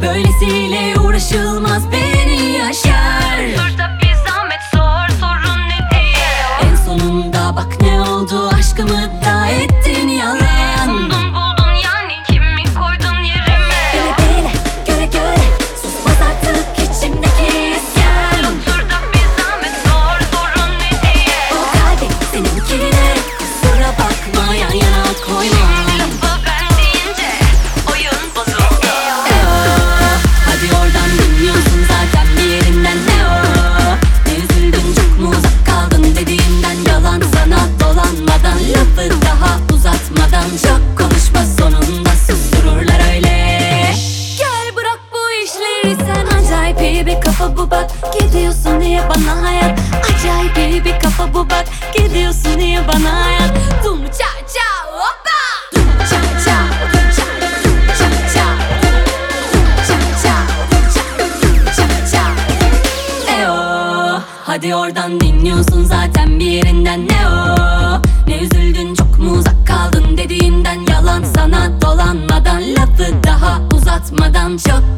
Böylesiyle uğraşılmaz beni yaşa. gibi kafa bu bak. Gidiyorsun diye bana hayat? Acayip iyi bir kafa bu bak. Gidiyorsun diye bana hayat? Dum ça ça hoppa! Dum ça ça Hadi oradan dinliyorsun zaten bir yerinden ne o Ne üzüldün çok mu uzak kaldın dediğinden. Yalan Sana dolanmadan lafı daha uzatmadan çok